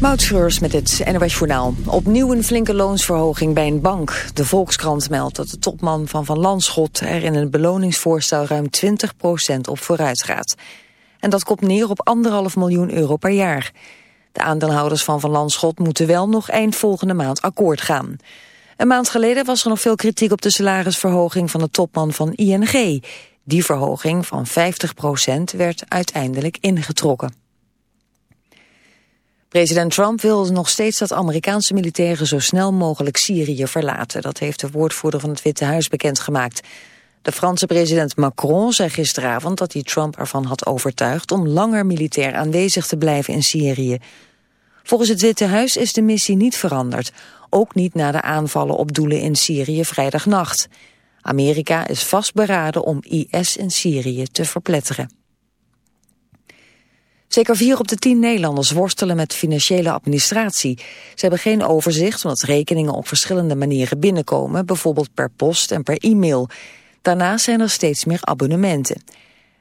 Moutschreurs met het NOS Journaal. Opnieuw een flinke loonsverhoging bij een bank. De Volkskrant meldt dat de topman van Van Landschot... er in een beloningsvoorstel ruim 20% op vooruit gaat. En dat komt neer op anderhalf miljoen euro per jaar. De aandeelhouders van Van Landschot moeten wel nog eind volgende maand akkoord gaan. Een maand geleden was er nog veel kritiek op de salarisverhoging... van de topman van ING. Die verhoging van 50% werd uiteindelijk ingetrokken. President Trump wil nog steeds dat Amerikaanse militairen zo snel mogelijk Syrië verlaten. Dat heeft de woordvoerder van het Witte Huis bekendgemaakt. De Franse president Macron zei gisteravond dat hij Trump ervan had overtuigd om langer militair aanwezig te blijven in Syrië. Volgens het Witte Huis is de missie niet veranderd, ook niet na de aanvallen op doelen in Syrië vrijdagnacht. Amerika is vastberaden om IS in Syrië te verpletteren. Zeker vier op de tien Nederlanders worstelen met financiële administratie. Ze hebben geen overzicht omdat rekeningen op verschillende manieren binnenkomen, bijvoorbeeld per post en per e-mail. Daarnaast zijn er steeds meer abonnementen.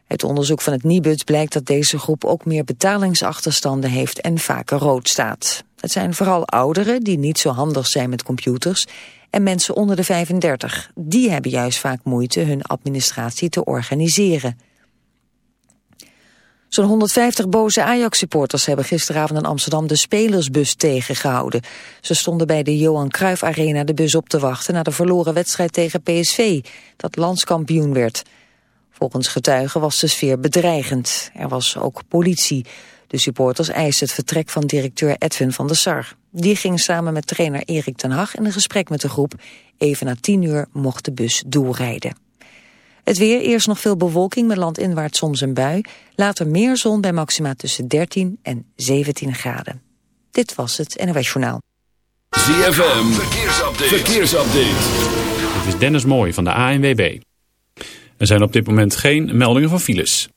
Uit onderzoek van het Nibud blijkt dat deze groep ook meer betalingsachterstanden heeft en vaker rood staat. Het zijn vooral ouderen die niet zo handig zijn met computers en mensen onder de 35. Die hebben juist vaak moeite hun administratie te organiseren. Zo'n 150 boze Ajax-supporters hebben gisteravond in Amsterdam de spelersbus tegengehouden. Ze stonden bij de Johan Cruijff Arena de bus op te wachten na de verloren wedstrijd tegen PSV, dat landskampioen werd. Volgens getuigen was de sfeer bedreigend. Er was ook politie. De supporters eisten het vertrek van directeur Edwin van der Sar. Die ging samen met trainer Erik ten Hag in een gesprek met de groep. Even na tien uur mocht de bus doorrijden. Het weer, eerst nog veel bewolking met landinwaarts soms een bui. Later meer zon bij maxima tussen 13 en 17 graden. Dit was het NOS Journaal. ZFM, verkeersupdate. verkeersupdate. Dit is Dennis Mooij van de ANWB. Er zijn op dit moment geen meldingen van files.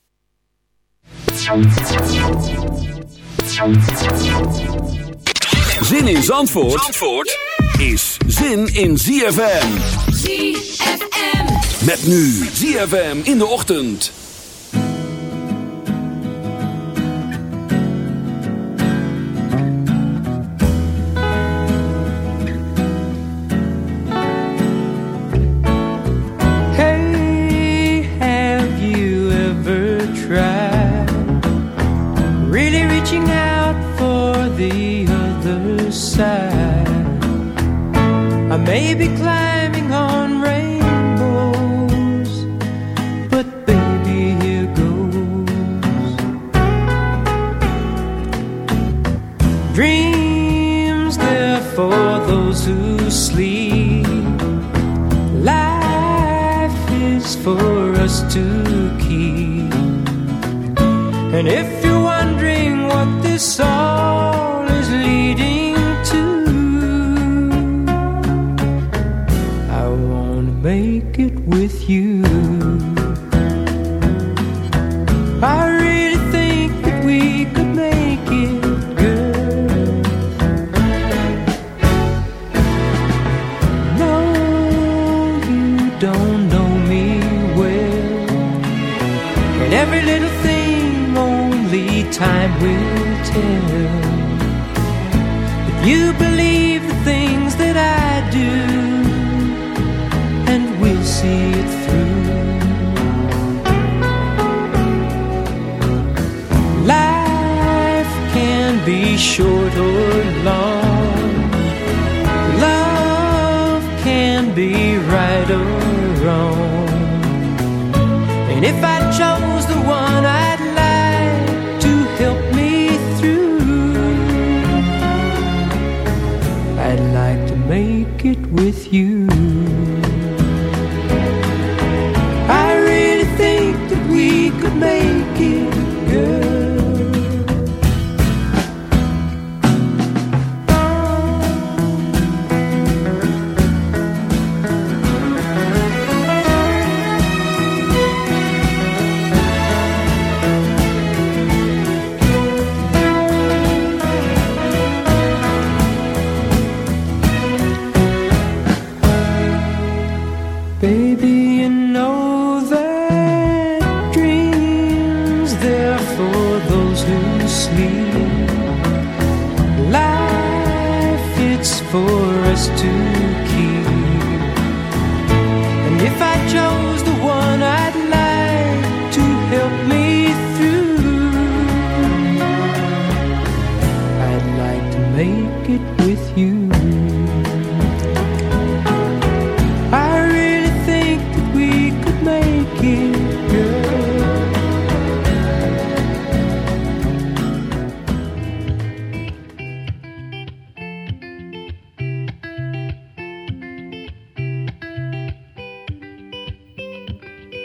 Zin in Zandvoort, Zandvoort? is zin in ZFM. ZFM. Met nu ZFM in de ochtend. Hey, have you ever tried really reaching out for the other side? I may be climbing to keep. And if you're wondering what this all is leading to, I want to make it with you. will tell. if you believe the things that I do, and we'll see it through. Life can be short or long.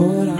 voor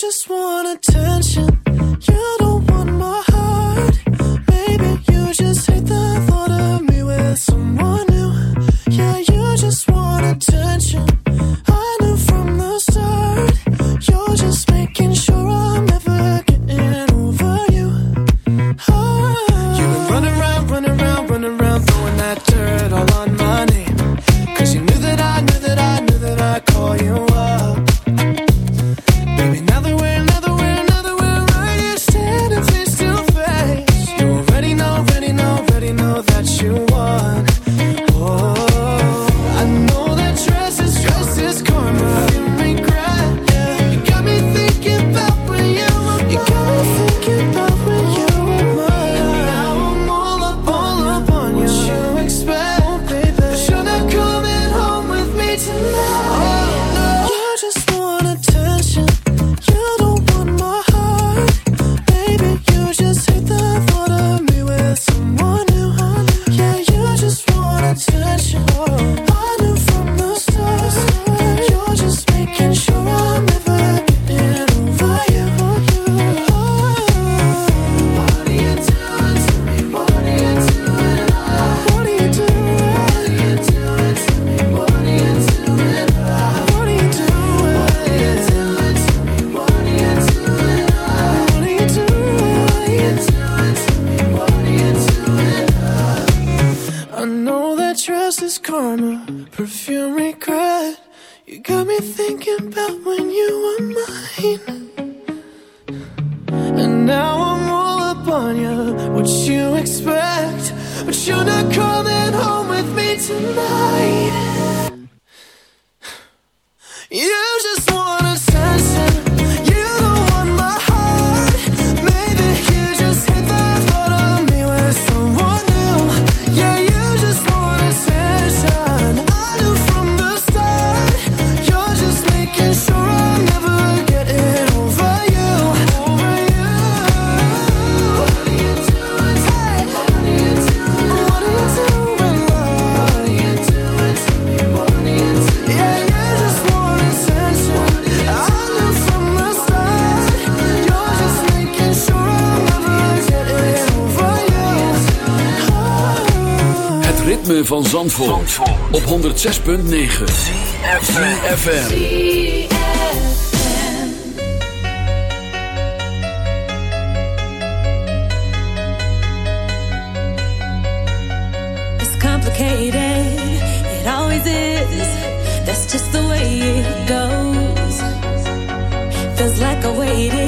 just want attention. Looking Zandvoort, Zandvoort. op 106.9 CFFM It's complicated, it always is. That's just the way it goes. Feels like I waited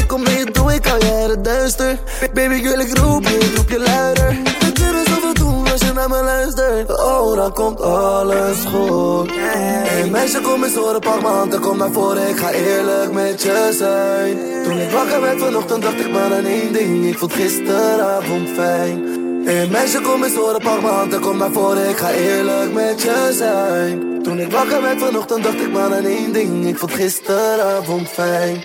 Ik kom je toe, ik uit het duister. Baby ik roep je, ik roep je luider. We kunnen zoveel doen als je naar me luistert. Oh, dan komt alles goed. Hey meisje, kom eens horen, pak m'n handen, kom naar voren. Ik ga eerlijk met je zijn. Toen ik wakker werd vanochtend, dacht ik maar aan één ding. Ik vond gisteravond fijn. Hey meisje, kom eens horen, pak m'n handen, kom naar voren. Ik ga eerlijk met je zijn. Toen ik wakker werd vanochtend, dacht ik maar aan één ding. Ik vond gisteravond fijn.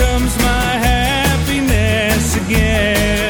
Comes my happiness again.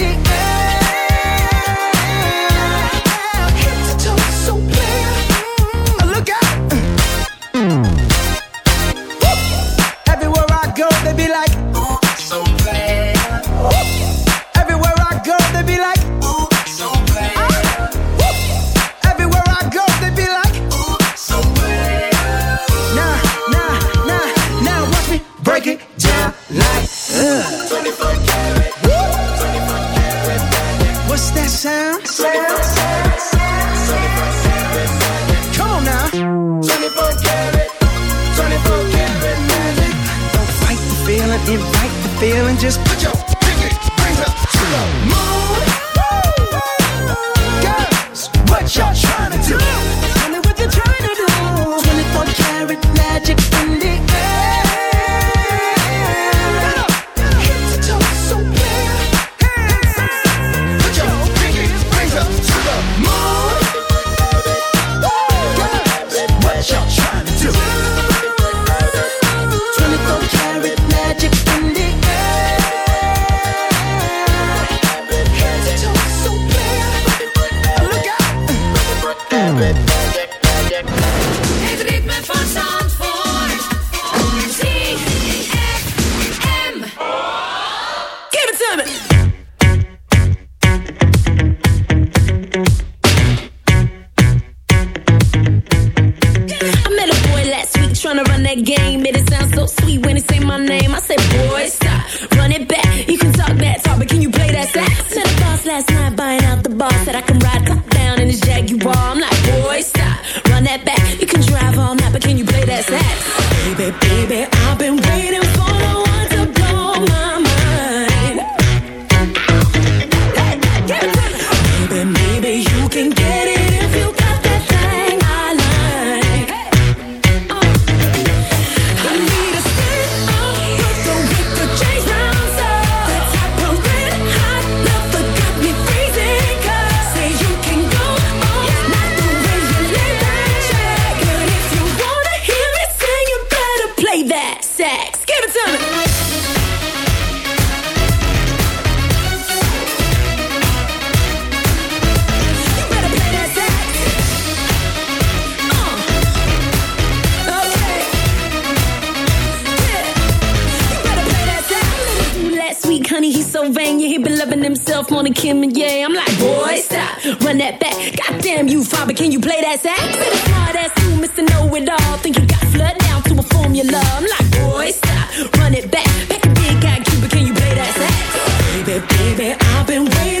you far, but can you play that sax? Said a smart ass you, Mr. Know-It-All. Think you got flood down to a formula. I'm like, boy, stop, run it back. Pack a big guy, but can you play that sax? Baby, baby, I've been waiting.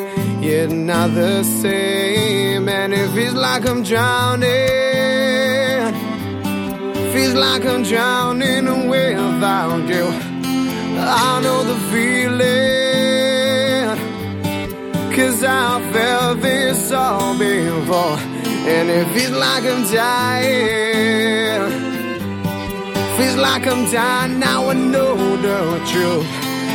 yet not the same? And it feels like I'm drowning. Feels like I'm drowning without you. I know the feeling. Cause I felt this all before. And it feels like I'm dying. Feels like I'm dying now I know the truth.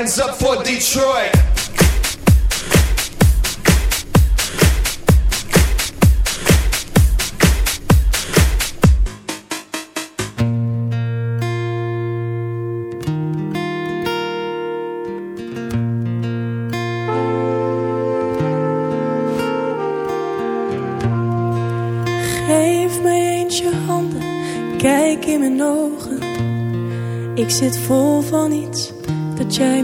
up for Detroit. Geef mij eentje handen kijk in mijn ogen. Ik zit vol van